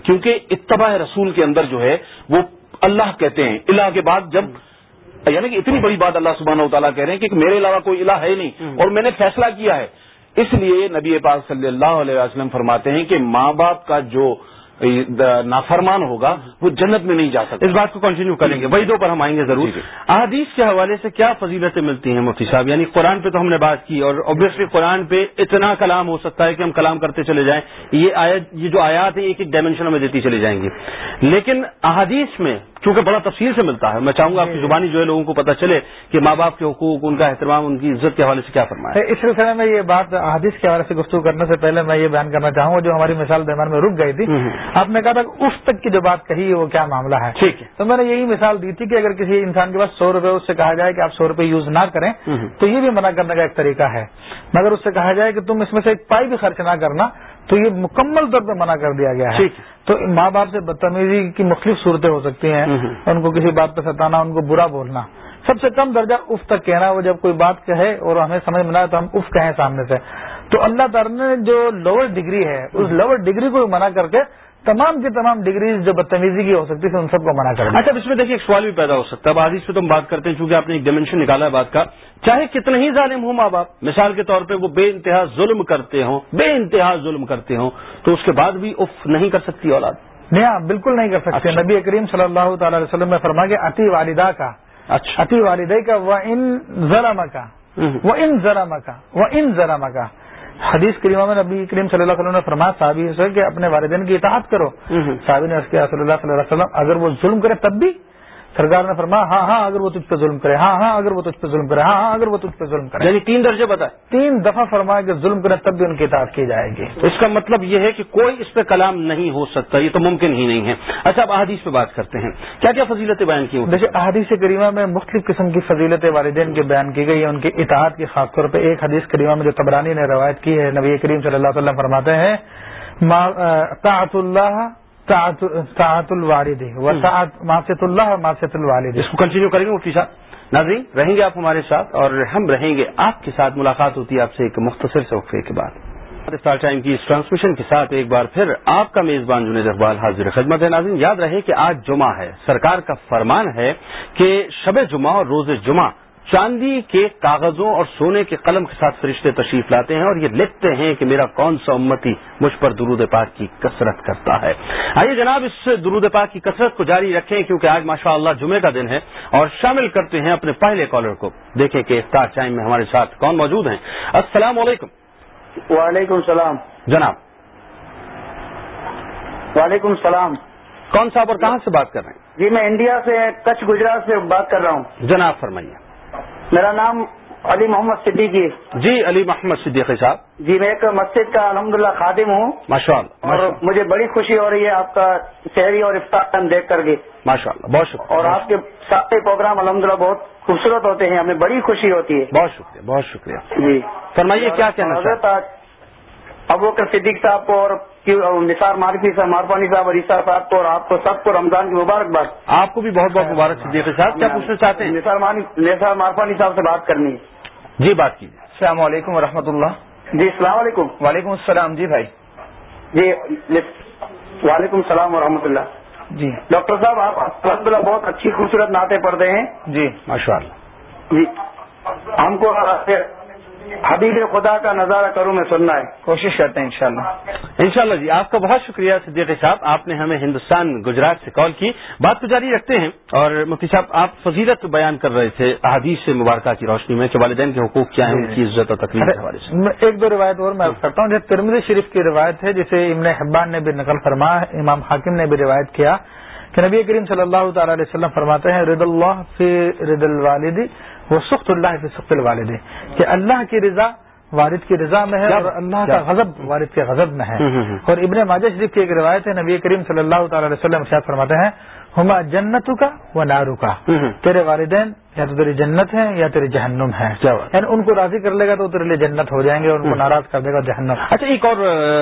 کیونکہ اتباع رسول کے اندر جو ہے وہ اللہ کہتے ہیں. اللہ کے بعد جب یعنی کہ اتنی بڑی بات اللہ سبحانہ و تعالیٰ کہہ رہے ہیں کہ میرے علاوہ کوئی الہ ہے نہیں. اور میں نے فیصلہ کیا ہے. اس لیے نبی پاک صلی اللہ علیہ وسلم فرماتے ہیں کہ ماں باپ کا جو نافرمان ہوگا وہ جنت میں نہیں جا سکتا۔ اس بات کو کنٹینیو کریں گے۔ وہی دو پر ہم آئیں گے ضرور۔ احادیث کے حوالے سے کیا فضیلتیں ملتی ہیں مفتی صاحب؟ یعنی قرآن پہ تو ہم نے بات کی اور اوبیسلی قرآن پہ اتنا کلام ہو سکتا ہے کہ ہم کلام کرتے چلے جائیں۔ یہ آیت یہ جو آیات ہیں ایک ایک ڈائمینشن میں دیتی چلی جائیں گی۔ لیکن احادیث میں چونکہ بڑا تفصیل سے ملتا ہے۔ میں چاہوں گا آپ کی زبانی جو ہے لوگوں کو پتہ چلے کہ ماں باپ کے حقوق ان کا احترام ان کی عزت کے حوالے سے کیا فرمایا۔ اس سلسلے میں یہ بات حادث کے حوالے سے گفتگو کرنے سے پہلے میں یہ بیان کرنا چاہوں گا جو ہماری مثال درمیان میں رک گئی تھی۔ آپ نے کہا تھا اس تک کی جو بات کہی ہے وہ کیا معاملہ ہے؟ ٹھیک ہے۔ تو میں نے یہی مثال دی تھی کہ اگر کسی انسان کے پاس سو روپے اس سے کہا جائے کہ آپ سو روپے یوز نہ کریں تو یہ بھی منع کرنے کا ایک طریقہ ہے۔ مگر اس سے کہا جائے کہ تم اس میں سے ایک پائی بھی خرچ نہ کرنا تو یہ مکمل طور پہ منع کر دیا گیا ہے۔ تو ماں باپ سے بدتمیزی کی مختلف صورتیں ہو سکتی ہیں۔ ان کو کسی بات پہ ستانا ان کو برا بولنا۔ سب سے کم درجہ اف تک کہنا وہ جب کوئی بات کہے اور ہمیں سمجھ میں نہ تو ہم اف کہیں سامنے سے۔ تو اللہ تعالیٰ نے جو لوور ڈگری ہے اس لوور ڈگری کو منع کر کے تمام کی تمام ڈگریز جو بدتمیزی کی ہو سکتی ہے ان سب کو منع کر اچھا اس میں دیکھیے ایک سوال بھی پیدا ہو سکتا ہے۔ بادی سے تم بات کرتے ہیں چونکہ آپ نے ایک ڈائمینشن نکالا ہے بات کا۔ چاہے کتنے ہی ظالم ہوں ماں باپ مثال کے طور پہ وہ بے انتہا ظلم کرتے ہوں بے انتہا ظلم کرتے ہوں تو اس کے بعد بھی اف نہیں کر سکتی اولاد۔ نہیں ہاں بالکل نہیں کر سکتے۔ اچھا۔ نبی کریم صلی اللہ تعالی علیہ وسلم نے فرما کہ اتی والدہ کا۔ اچھا۔ اتی والدہ کا وہ ان ذرا کا وہ ان ذرا کا وہ ان ذرا کا حدیث کریمہ میں نبی کریم صلی اللہ علیہ وسلم نے فرمایا صحابی سے کہ اپنے والدین کی اطاعت کرو۔ صحابی نے کیا صلی اللہ صلی اللہ علیہ وسلم اگر وہ ظلم کرے تب بھی سرکار نے فرمایا ہاں ہاں اگر وہ تجھ پہ ظلم کرے ہاں ہاں اگر وہ تجھ پہ ظلم کرے ہاں ہاں اگر وہ تجھ پہ ظلم کرے۔ یعنی تین درجے بتائے۔ تین دفعہ فرمایا کہ ظلم کرے تب بھی ان کی اطاعت کی جائے گی۔ اس کا مطلب یہ ہے کہ کوئی اس پہ کلام نہیں ہو سکتا یہ تو ممکن ہی نہیں ہے۔ اچھا اب احادیث پہ بات کرتے ہیں۔ کیا کیا فضیلتیں بیان کی دیکھیے احادیث کریمہ میں مختلف قسم کی فضیلت والدین کے بیان کی گئی ہے ان کی اطاعت کی خاص طور پہ ایک حدیث کریمہ میں جو تبرانی نے روایت کی ہے نبی کریم صلی اللہ علیہ وسلم فرماتے ہیں اللہ سعت الوالد و اللہ اور الوالد اس کو کنٹینیو کریں گے مفتی صاحب. ناظرین رہیں گے آپ ہمارے ساتھ اور ہم رہیں گے آپ کے ساتھ. ملاقات ہوتی ہے آپ سے ایک مختصر سے وقفے کے بعد. اسٹار ٹائم کی اس ٹرانسمیشن کے ساتھ ایک بار پھر آپ کا میزبان جنید اقبال حاضر خدمت ہے. ناظرین یاد رہے کہ آج جمعہ ہے. سرکار کا فرمان ہے کہ شب جمعہ اور روز جمعہ چاندی کے کاغذوں اور سونے کے قلم کے ساتھ فرشتے تشریف لاتے ہیں اور یہ لکھتے ہیں کہ میرا کون سا امتی مجھ پر درود پاک کی کثرت کرتا ہے۔ آئیے جناب اس درود پاک کی کثرت کو جاری رکھیں کیونکہ آج ماشاء اللہ جمعے کا دن ہے اور شامل کرتے ہیں اپنے پہلے کالر کو۔ دیکھیں کہ افطار ٹائم میں ہمارے ساتھ کون موجود ہیں۔ السلام علیکم۔ وعلیکم السلام۔ جناب۔ وعلیکم السلام۔ کون صاحب اور کہاں سے بات کر رہے ہیں؟ جی میں انڈیا سے کچھ گجرات سے بات کر رہا ہوں۔ جناب فرمائیے۔ میرا نام علی محمد صدیقی جی علی محمد صدیقی صاحب۔ جی میں ایک مسجد کا الحمدللہ خادم ہوں۔ ماشاء اللہ اور مجھے بڑی خوشی ہو رہی ہے آپ کا شہری اور افطار دیکھ کر کے۔ ماشاء اللہ بہت شکریہ اور آپ کے سارے پروگرام الحمدللہ بہت خوبصورت ہوتے ہیں ہمیں بڑی خوشی ہوتی ہے۔ بہت شکریہ بہت شکریہ۔ جی۔ فرمائیے کیا کہنا حضرت ابو بکر صدیق صاحب کو اور نثار مارفی صاحب مارفانی صاحب اور عیسیٰ صاحب کو اور آپ کو سب کو رمضان کی مبارکباد۔ آپ کو بھی بہت بہت مبارک صدیق صاحب کیا پوچھنا چاہتے ہیں؟ نثار نثار مارفانی صاحب سے بات کرنی ہے۔ جی بات کیجیے السلام علیکم ورحمۃ اللہ۔ جی السلام علیکم۔ وعلیکم السلام جی بھائی۔ جی وعلیکم السلام ورحمۃ اللہ۔ جی۔ ڈاکٹر صاحب آپ الحمد للہ بہت اچھی خوبصورت نعتیں پڑھتے ہیں۔ جی۔ ماشاء اللہ جی۔ ہم کو حبیب خدا کا نظارہ کروں میں سننا ہے۔ کوشش کرتے ہیں انشاءاللہ۔ انشاءاللہ جی آپ کا بہت شکریہ صدیق صاحب۔ آپ نے ہمیں ہندوستان گجرات سے کال کی۔ بات تو جاری رکھتے ہیں اور مفتی صاحب آپ فضیلت بیان کر رہے تھے احادیث سے مبارکہ کی روشنی میں کہ والدین کے حقوق کیا ہیں ان کی عزت اور تکلیف کے حوالے سے۔ ایک دو روایت اور میں کرتا ہوں۔ جب ترمزی شریف کی روایت ہے جسے امن حبان نے بھی نقل فرما امام حاکم نے بھی روایت کیا کہ نبی کریم صلی اللہ تعالی علیہ وسلم فرماتے ہیں رد اللہ فی رد الوالدی وہ سخت اللہ فی سخت الوالدی کہ اللہ کی رضا والد کی رضا میں ہے اور اللہ کا غضب والد کے غضب میں ہے۔ اور ابن ماجہ شریف کی ایک روایت ہے نبی کریم صلی اللہ تعالی علیہ وسلم شاید فرماتے ہیں ہما جنت کا و نارو کا تیرے والدین یا تو تیری جنت ہے یا تیری جہنم ہے۔ یعنی ان کو راضی کر لے گا تو تیرے لیے جنت ہو جائیں گے اور ان کو ناراض کر دے گا جہنم۔ اچھا ایک اور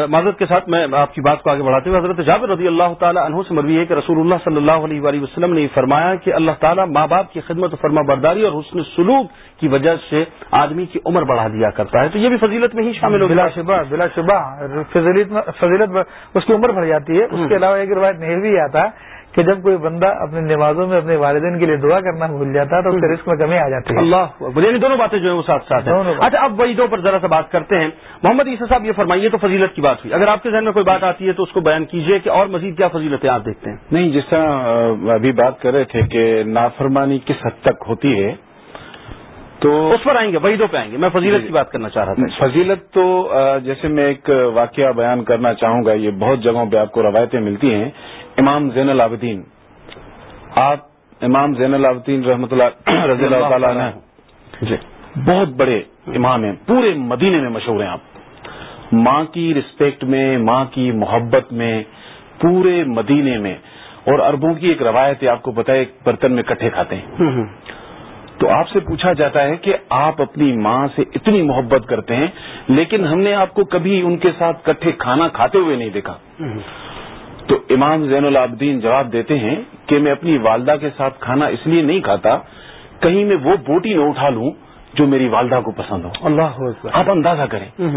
معذرت کے ساتھ میں آپ کی بات کو آگے بڑھاتے ہوئے حضرت جابر رضی اللہ تعالیٰ عنہ سے مروی ہے کہ رسول اللہ صلی اللہ علیہ وآلہ وسلم نے فرمایا کہ اللہ تعالیٰ ماں باپ کی خدمت و فرما برداری اور حسن سلوک کی وجہ سے آدمی کی عمر بڑھا دیا کرتا ہے۔ تو یہ بھی فضیلت میں ہی شامل بلا شبہ بلا شبہ۔ فضیلت اس کی عمر بڑھ جاتی ہے۔ اس کے علاوہ ایک روایت نہیں بھی آتا ہے کہ جب کوئی بندہ اپنی نمازوں میں اپنے والدین کے لیے دعا کرنا بھول جاتا ہے تو اس کے رسک میں کمی آ جاتی ہے۔ اللہ۔ یعنی دونوں باتیں جو ہیں وہ ساتھ ساتھ ہیں۔ اچھا اب وہی دو پر ذرا سا بات کرتے ہیں۔ محمد عیسیٰ صاحب یہ فرمائیے تو فضیلت کی بات ہوئی۔ اگر آپ کے ذہن میں کوئی بات آتی ہے تو اس کو بیان کیجیے کہ اور مزید کیا فضیلتیں آپ دیکھتے ہیں۔ نہیں جس طرح ابھی بات کر رہے تھے کہ نافرمانی کس حد تک ہوتی ہے تو اس پر آئیں گے وہی دو پہ آئیں گے۔ میں فضیلت کی بات کرنا چاہ رہا تھا۔ فضیلت تو جیسے میں ایک واقعہ بیان کرنا چاہوں گا یہ بہت جگہوں پہ آپ کو روایتیں ملتی ہیں۔ امام زین العابدین۔ آپ امام زین العابدین رحمۃ اللہ *clears throat* رضی اللہ تعالیٰ عنہ جی۔ بہت بڑے امام ہیں۔ پورے مدینے میں مشہور ہیں آپ۔ ماں کی رسپیکٹ میں ماں کی محبت میں پورے مدینے میں۔ اور اربوں کی ایک روایت ہے آپ کو پتا ہے ایک برتن میں کٹھے کھاتے ہیں۔ تو آپ سے پوچھا جاتا ہے کہ آپ اپنی ماں سے اتنی محبت کرتے ہیں لیکن ہم نے آپ کو کبھی ان کے ساتھ کٹھے کھانا کھاتے ہوئے نہیں دیکھا۔ تو امام زین العابدین جواب دیتے ہیں کہ میں اپنی والدہ کے ساتھ کھانا اس لیے نہیں کھاتا کہیں میں وہ بوٹی نہ اٹھا لوں جو میری والدہ کو پسند ہو۔ اللہ آپ اندازہ کریں۔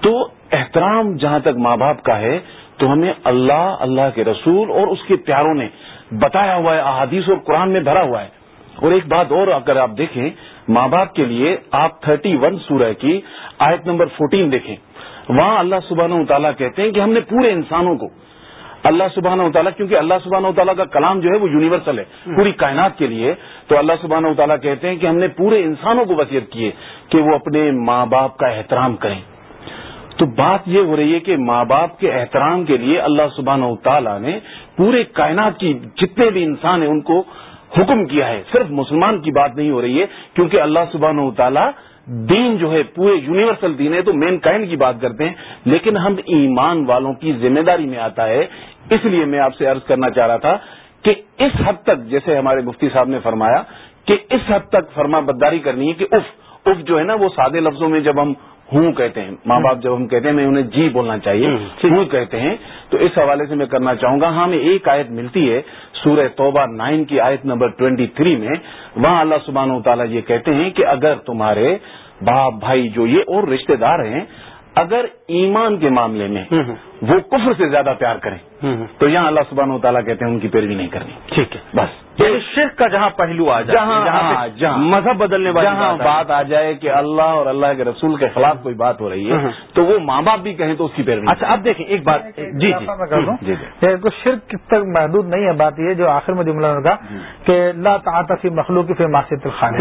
تو احترام جہاں تک ماں باپ کا ہے تو ہمیں اللہ اللہ کے رسول اور اس کے پیاروں نے بتایا ہوا ہے احادیث اور قرآن میں بھرا ہوا ہے۔ اور ایک بات اور اگر آپ دیکھیں ماں باپ کے لیے آپ تھرٹی ون سورہ کی آیت نمبر فورٹین دیکھیں۔ وہاں اللہ سبحانہ و تعالیٰ کہتے ہیں کہ ہم نے پورے انسانوں کو اللہ سبحانہ و تعالیٰ، کیونکہ اللہ سبحانہ و تعالیٰ کا کلام جو ہے وہ یونیورسل ہے، پوری کائنات کے لیے۔ تو اللہ سبحانہ و تعالیٰ کہتے ہیں کہ ہم نے پورے انسانوں کو وصیت کی ہے کہ وہ اپنے ماں باپ کا احترام کریں۔ تو بات یہ ہو رہی ہے کہ ماں باپ کے احترام کے لیے اللہ سبحانہ و تعالیٰ نے پورے کائنات کی جتنے بھی انسان ہیں، ان کو حکم کیا ہے۔ صرف مسلمان کی بات نہیں ہو رہی ہے، کیونکہ اللہ سبحانہ و تعالیٰ دین جو ہے، پورے یونیورسل دین ہے۔ تو مین کائنڈ کی بات کرتے ہیں، لیکن ہم ایمان والوں کی ذمہ داری میں آتا ہے اس لیے میں آپ سے عرض کرنا چاہ رہا تھا کہ اس حد تک جیسے ہمارے مفتی صاحب نے فرمایا کہ اس حد تک فرما بداری کرنی ہے کہ اف اف جو ہے نا وہ سادے لفظوں میں جب ہم ہوں کہتے ہیں ماں باپ جب ہم کہتے ہیں میں انہیں جی بولنا چاہیے ہوں کہتے ہیں تو اس حوالے سے میں کرنا چاہوں گا ہاں میں ایک آیت ملتی ہے سورہ توبہ نائن کی آیت نمبر ٹوینٹی تھری میں وہاں اللہ سبحانہ و تعالیٰ یہ کہتے ہیں کہ اگر تمہارے باپ بھائی جو یہ اور رشتہ دار ہیں اگر ایمان کے معاملے میں وہ کفر سے زیادہ پیار کریں تو یہاں اللہ سبحانہ و تعالیٰ کہتے ہیں ان کی پیروی نہیں کرنی۔ ٹھیک ہے۔ بس۔ یعنی شرک کا جہاں پہلو آ جائے جہاں جہاں ہاں، جہاں مذہب بدلنے والی جہاں بات بات آ جائے کہ اللہ اور اللہ کے رسول کے خلاف کوئی بات ہو رہی ہے تو وہ ماں باپ بھی کہیں تو اس کی پیروی اچھا اب دیکھیں ایک بات جی جی۔ میں کر دوں جی، جی۔ تو شرک کس تک محدود نہیں ہے بات یہ جو آخر میں جملہ نے کہا کہ لا تعاطف فی مخلوق فی معصیت الخالق۔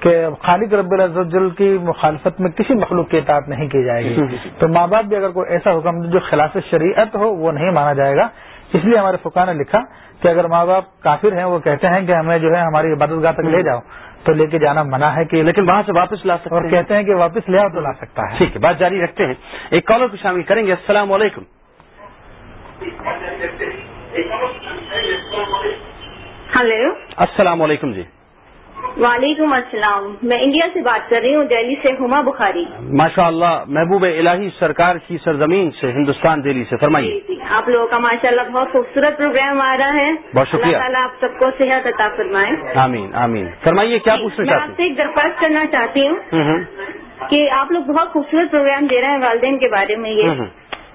کہ خالق رب العزل کی مخالفت میں کسی مخلوق کی اطاعت نہیں کی جائے گی۔ تو ماں باپ بھی اگر کوئی ایسا حکم جو خلاف شریعت ہو وہ نہیں مانا جائے گا۔ اس لیے ہمارے فقہ نے لکھا کہ اگر ماں باپ کافر ہیں وہ کہتے ہیں کہ ہمیں جو ہے ہماری عبادت گاہ تک لے جاؤ۔ تو لے کے جانا منع ہے کہ لیکن وہاں سے واپس لا سکتے اور کہتے ہیں کہ واپس لے آؤ تو لا سکتا ہے۔ ٹھیک ہے بات جاری رکھتے ہیں۔ ایک کالر کو شامل کریں گے۔ السلام علیکم۔ ہلو۔ السلام علیکم جی۔ وعلیکم السلام میں انڈیا سے بات کر رہی ہوں دہلی سے ہما بخاری۔ ماشاء اللہ محبوب الہی سرکار کی سرزمین سے ہندوستان دہلی سے فرمائیے۔ جی، آپ لوگوں کا ماشاء اللہ بہت خوبصورت پروگرام آ رہا ہے۔ بہت شکریہ۔ اللہ آپ سب کو صحت عطا فرمائے۔ آمین آمین۔ فرمائیے کیا پوچھنا میں آپ چاہتے سے ایک درخواست کرنا چاہتی ہوں ہیں کہ آپ لوگ بہت خوبصورت پروگرام دے رہے ہیں والدین کے بارے میں یہ۔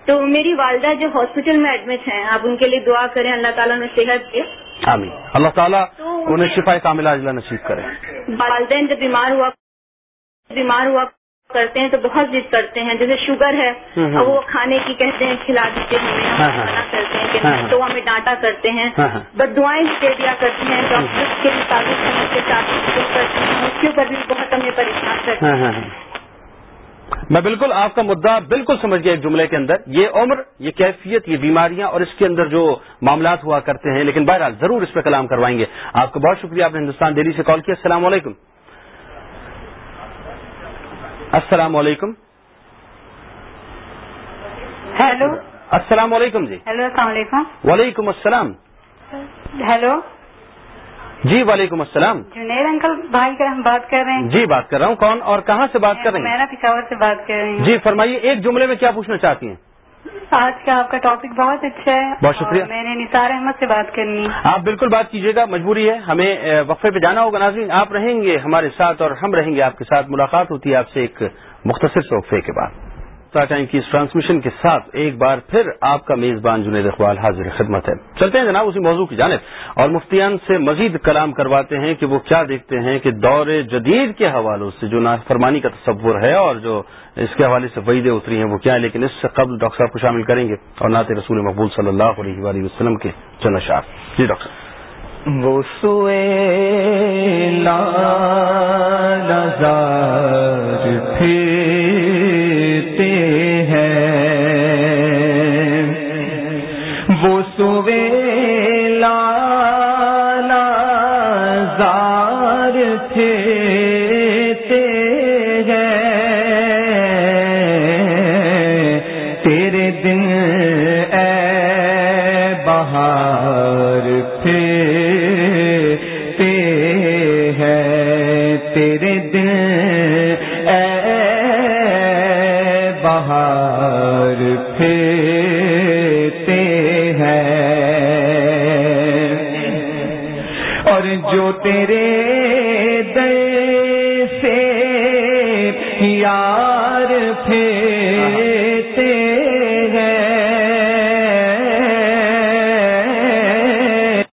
تو میری والدہ جو ہاسپٹل میں ایڈمٹ ہیں آپ ان کے لیے دعا کریں اللہ تعالیٰ نے صحت دے۔ آمین اللہ تعالیٰ انہیں شفا کاملہ اجلا نصیب کرے والدین جب بیمار ہوا بیمار ہوا کرتے ہیں تو بہت ضد کرتے ہیں جیسے شوگر ہے۔ اور وہ کھانے کی کہتے ہیں کھلا دیتے ہیں ہمیں ہاں، ہاں۔ کرتے ہیں کہ ہاں، ہاں۔ تو ہمیں ڈانٹا کرتے ہیں ہاں، ہاں۔ بد دعائیں دے دیا کرتے ہیں ڈاکٹر کے مطابق کرتے ہیں اس کے اوپر بھی بہت ہمیں پریشان کرتے ہیں ہاں، ہاں، ہاں۔ میں بالکل آپ کا مدعا بالکل سمجھ گیا ایک جملے کے اندر۔ یہ عمر یہ کیفیت یہ بیماریاں اور اس کے اندر جو معاملات ہوا کرتے ہیں لیکن بہرحال ضرور اس پہ کلام کروائیں گے۔ آپ کا بہت شکریہ آپ نے ہندوستان دہلی سے کال کیا۔ السلام علیکم۔ السلام علیکم۔ ہیلو۔ السلام علیکم جی۔ ہیلو السلام علیکم۔ وعلیکم السلام۔ ہیلو۔ جی وعلیکم السلام۔ جنید انکل بھائی کا ہم بات کر رہے ہیں۔ جی بات کر رہا ہوں۔ کون اور کہاں سے بات کر رہے ہیں؟ نا پشاور سے بات کر رہی ہوں۔ جی فرمائیے ایک جملے میں کیا پوچھنا چاہتی ہیں؟ آج کا آپ کا ٹاپک بہت اچھا ہے۔ بہت شکریہ۔ میں نے نثار احمد سے بات کرنی ہے۔ آپ بالکل بات کیجیے گا مجبوری ہے۔ ہمیں وقفے پہ جانا ہوگا ناظرین۔ آپ رہیں گے ہمارے ساتھ اور ہم رہیں گے آپ کے ساتھ۔ ملاقات ہوتی ہے آپ سے ایک مختصر سے وقفے کے بعد۔ ٹائم کی اس ٹرانسمیشن کے ساتھ ایک بار پھر آپ کا میزبان جنید اقبال حاضر خدمت ہے۔ چلتے ہیں جناب، اسی موضوع کی جانب۔ اور مفتیان سے مزید کلام کرواتے ہیں کہ وہ کیا دیکھتے ہیں کہ دور جدید کے حوالوں سے جو نافرمانی کا تصور ہے اور جو اس کے حوالے سے وعیدیں اتری ہیں وہ کیا ہے لیکن اس سے قبل ڈاکٹر صاحب کو شامل کریں گے اور نعت رسول مقبول صلی اللہ علیہ وآلہ وسلم کے چند اشعار جی ڈاکٹر صاحب۔ وہ سوئے نظار پھرتے وہ سوئے نظار پھرتے ہیں۔ تیرے دن اے بہار پھرتے ہیں۔ تیرے دن اے بہار پھرتے جو تیرے دل سے یار پھر